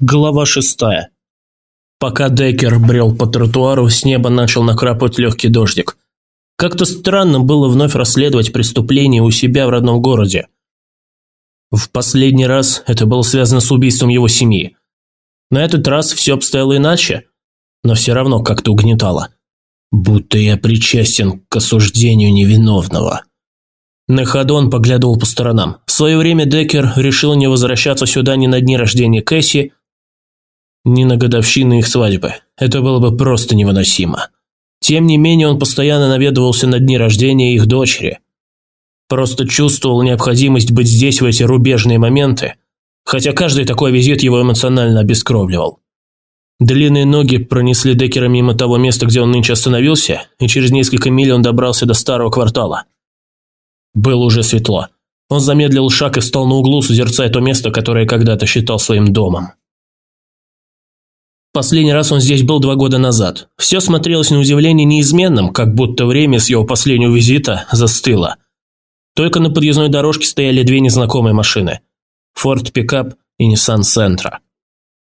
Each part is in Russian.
Глава шестая. Пока Деккер брел по тротуару, с неба начал накрапывать легкий дождик. Как-то странно было вновь расследовать преступление у себя в родном городе. В последний раз это было связано с убийством его семьи. На этот раз все обстояло иначе, но все равно как-то угнетало. Будто я причастен к осуждению невиновного. На ходу он поглядывал по сторонам. В свое время Деккер решил не возвращаться сюда ни на дни рождения Кэсси, ни на годовщины их свадьбы. Это было бы просто невыносимо. Тем не менее, он постоянно наведывался на дни рождения их дочери. Просто чувствовал необходимость быть здесь в эти рубежные моменты, хотя каждый такой визит его эмоционально обескровливал. Длинные ноги пронесли Деккера мимо того места, где он нынче остановился, и через несколько миль он добрался до старого квартала. Было уже светло. Он замедлил шаг и встал на углу, созерцая то место, которое когда-то считал своим домом. Последний раз он здесь был два года назад. Все смотрелось на удивление неизменным, как будто время с его последнего визита застыло. Только на подъездной дорожке стояли две незнакомые машины – Ford Pickup и Nissan Sentra.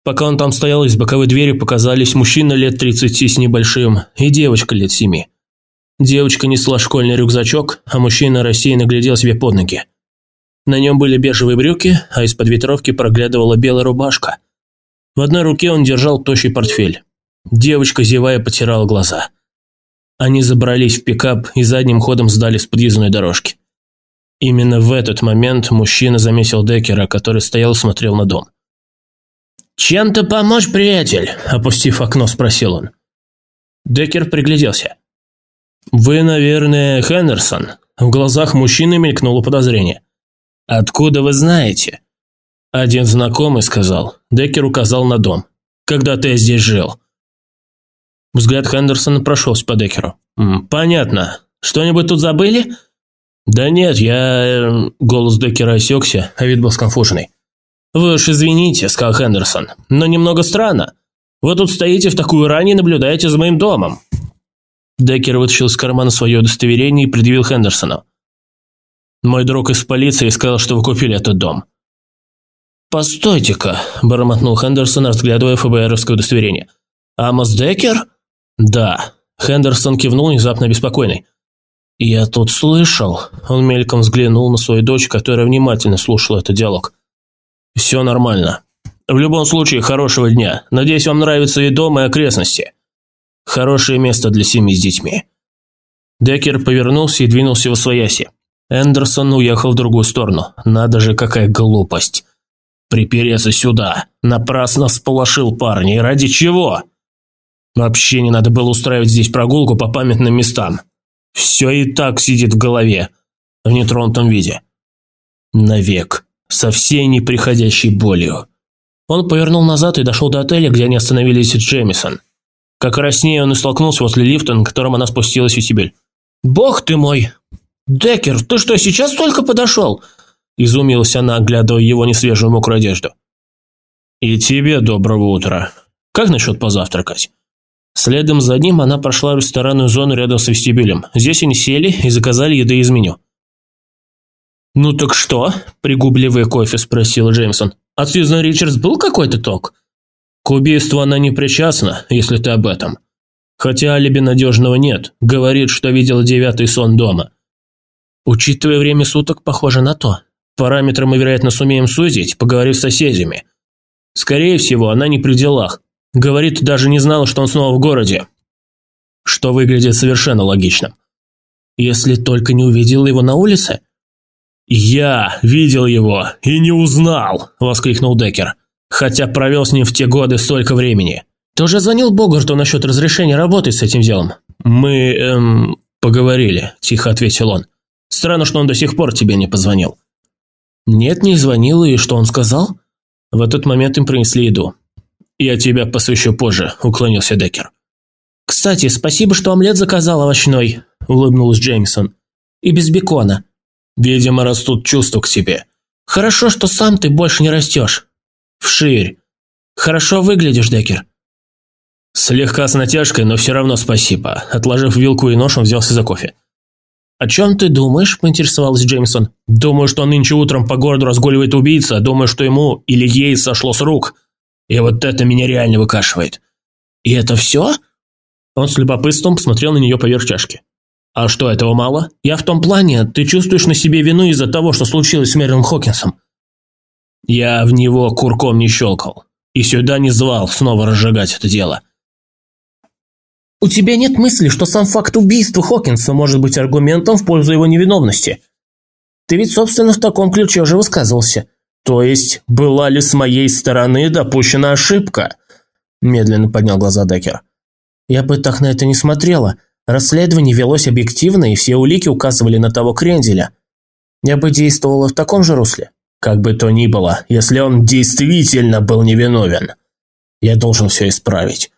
Пока он там стоял, из боковой двери показались мужчина лет 30 с небольшим и девочка лет 7. Девочка несла школьный рюкзачок, а мужчина рассеянно глядел себе под ноги. На нем были бежевые брюки, а из-под ветровки проглядывала белая рубашка – в одной руке он держал тощий портфель. Девочка, зевая, потирала глаза. Они забрались в пикап и задним ходом сдали с подъездной дорожки. Именно в этот момент мужчина заметил Деккера, который стоял и смотрел на дом. «Чем-то помочь, приятель?» – опустив окно, спросил он. Деккер пригляделся. «Вы, наверное, Хендерсон?» В глазах мужчины мелькнуло подозрение. «Откуда вы знаете?» Один знакомый сказал. Деккер указал на дом. «Когда ты здесь жил?» Взгляд Хендерсона прошелся по Деккеру. «Понятно. Что-нибудь тут забыли?» «Да нет, я...» э, Голос Деккера осекся, а вид был сконфуженный. «Вы уж извините», — сказал Хендерсон, — «но немного странно. Вы тут стоите в такую рань и наблюдаете за моим домом». Деккер вытащил из кармана свое удостоверение и предъявил Хендерсону. «Мой друг из полиции сказал, что вы купили этот дом. «Постойте-ка», – бормотнул Хендерсон, разглядывая ФБРовское удостоверение. «Амос Деккер?» «Да». Хендерсон кивнул, внезапно беспокойный. «Я тут слышал». Он мельком взглянул на свою дочь, которая внимательно слушала этот диалог. «Все нормально. В любом случае, хорошего дня. Надеюсь, вам нравится и дом, и окрестности. Хорошее место для семьи с детьми». Деккер повернулся и двинулся в освояси. Эндерсон уехал в другую сторону. Надо же, какая глупость припереться сюда. Напрасно сполошил парня. И ради чего? Вообще не надо было устраивать здесь прогулку по памятным местам. Все и так сидит в голове, в нетронутом виде. Навек, со всей неприходящей болью. Он повернул назад и дошел до отеля, где они остановились с Джемисон. Как раз с ней он и столкнулся возле лифта, на котором она спустилась в вестибюль. «Бог ты мой! Деккер, ты что, сейчас только подошел?» Изумилась она, оглядывая его несвежую мокрую одежду. «И тебе доброго утра. Как насчет позавтракать?» Следом за ним она прошла в ресторанную зону рядом с вестибюлем. Здесь они сели и заказали еды из меню. «Ну так что?» – пригубливая кофе, спросил Джеймсон. «От Сьюзан Ричардс был какой-то ток?» «К убийству она не причастна, если ты об этом. Хотя алиби надежного нет. Говорит, что видела девятый сон дома». «Учитывая время суток, похоже на то», Параметры мы, вероятно, сумеем сузить, поговорив с соседями. Скорее всего, она не при делах. Говорит, даже не знала, что он снова в городе. Что выглядит совершенно логично. Если только не увидел его на улице? «Я видел его и не узнал!» – воскликнул Деккер. «Хотя провел с ним в те годы столько времени». «Ты уже звонил Богарту насчет разрешения работать с этим делом?» «Мы, эм, поговорили», – тихо ответил он. «Странно, что он до сих пор тебе не позвонил». «Нет, не звонил, и что он сказал?» В этот момент им принесли еду. «Я тебя посвящу позже», – уклонился Деккер. «Кстати, спасибо, что омлет заказал овощной», – улыбнулась Джеймсон. «И без бекона». «Видимо, растут чувства к тебе». «Хорошо, что сам ты больше не растешь». «Вширь». «Хорошо выглядишь, Деккер». «Слегка с натяжкой, но все равно спасибо». Отложив вилку и нож, он взялся за кофе. «О чем ты думаешь?» – поинтересовалась Джеймсон. «Думаю, что нынче утром по городу разгуливает убийца. Думаю, что ему или ей сошло с рук. И вот это меня реально выкашивает. И это все? Он с любопытством посмотрел на нее поверх чашки. А что, этого мало? Я в том плане, ты чувствуешь на себе вину из-за того, что случилось с Мерлин Хокинсом. Я в него курком не щелкал. И сюда не звал снова разжигать это дело. У тебя нет мысли, что сам факт убийства Хокинса может быть аргументом в пользу его невиновности? Ты ведь, собственно, в таком ключе уже высказывался. То есть, была ли с моей стороны допущена ошибка? Медленно поднял глаза Деккер. Я бы так на это не смотрела. Расследование велось объективно, и все улики указывали на того Кренделя. Я бы действовала в таком же русле. Как бы то ни было, если он действительно был невиновен, я должен все исправить.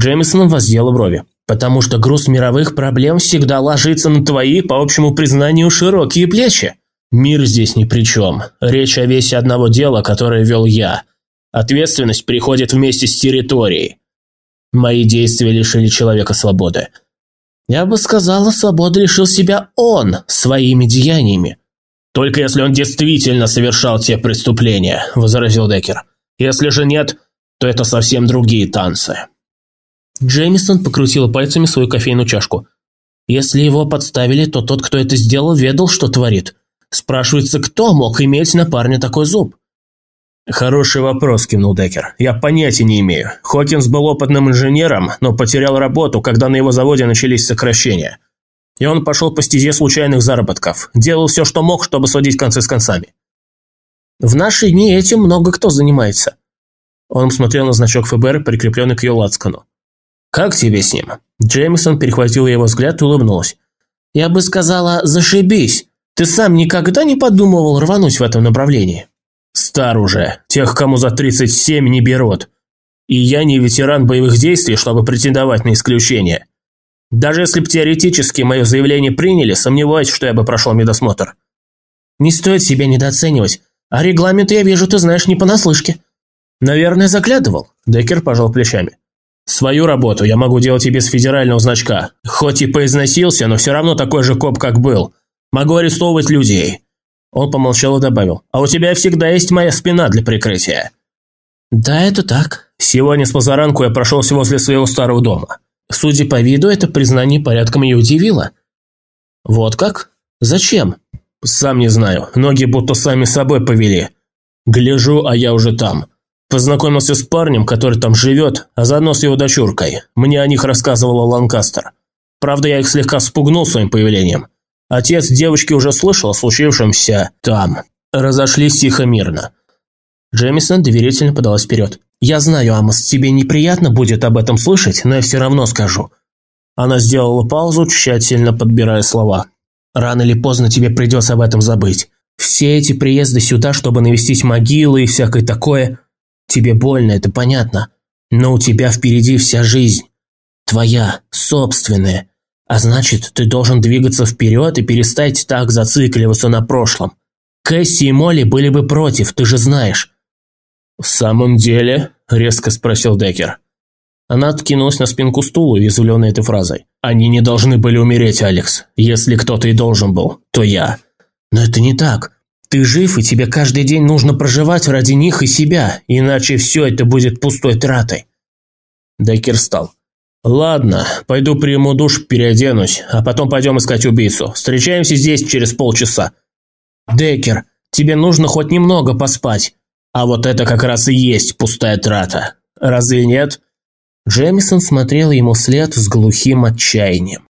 Джеймисон воздел брови. «Потому что груз мировых проблем всегда ложится на твои, по общему признанию, широкие плечи. Мир здесь ни при чем. Речь о весе одного дела, которое вел я. Ответственность приходит вместе с территорией. Мои действия лишили человека свободы. Я бы сказала, свободы лишил себя он своими деяниями. Только если он действительно совершал те преступления, возразил Деккер. Если же нет, то это совсем другие танцы. Джеймисон покрутила пальцами свою кофейную чашку. Если его подставили, то тот, кто это сделал, ведал, что творит. Спрашивается, кто мог иметь на парня такой зуб? «Хороший вопрос», – кивнул Деккер. «Я понятия не имею. Хокинс был опытным инженером, но потерял работу, когда на его заводе начались сокращения. И он пошел по стезе случайных заработков. Делал все, что мог, чтобы сводить концы с концами. В наши дни этим много кто занимается». Он смотрел на значок ФБР, прикрепленный к ее лацкану. «Как тебе с ним?» Джеймисон перехватил его взгляд и улыбнулась. «Я бы сказала, зашибись. Ты сам никогда не подумывал рвануть в этом направлении?» «Стар уже. Тех, кому за 37, не берут. И я не ветеран боевых действий, чтобы претендовать на исключение. Даже если бы теоретически мое заявление приняли, сомневаюсь, что я бы прошел медосмотр». «Не стоит себя недооценивать. А регламент я вижу, ты знаешь не понаслышке». «Наверное, заглядывал», – Деккер пожал плечами. Свою работу я могу делать и без федерального значка. Хоть и поизносился, но все равно такой же коп, как был. Могу арестовывать людей». Он помолчал и добавил. «А у тебя всегда есть моя спина для прикрытия». «Да, это так. Сегодня с позаранку я прошелся возле своего старого дома. Судя по виду, это признание порядком ее удивило». «Вот как? Зачем?» «Сам не знаю. Ноги будто сами собой повели. Гляжу, а я уже там». Познакомился с парнем, который там живет, а заодно с его дочуркой. Мне о них рассказывала Ланкастер. Правда, я их слегка спугнул своим появлением. Отец девочки уже слышал о случившемся там. Разошлись тихо-мирно. Джемисон доверительно подалась вперед. «Я знаю, Амос, тебе неприятно будет об этом слышать, но я все равно скажу». Она сделала паузу, тщательно подбирая слова. «Рано или поздно тебе придется об этом забыть. Все эти приезды сюда, чтобы навестить могилы и всякое такое, Тебе больно, это понятно. Но у тебя впереди вся жизнь. Твоя, собственная. А значит, ты должен двигаться вперед и перестать так зацикливаться на прошлом. Кэсси и Молли были бы против, ты же знаешь». «В самом деле?» – резко спросил Деккер. Она откинулась на спинку стула, уязвленная этой фразой. «Они не должны были умереть, Алекс. Если кто-то и должен был, то я». «Но это не так. Ты жив, и тебе каждый день нужно проживать ради них и себя, иначе все это будет пустой тратой. Деккер встал. «Ладно, пойду приму душ, переоденусь, а потом пойдем искать убийцу. Встречаемся здесь через полчаса». «Деккер, тебе нужно хоть немного поспать. А вот это как раз и есть пустая трата. Разве нет?» Джемисон смотрел ему вслед с глухим отчаянием.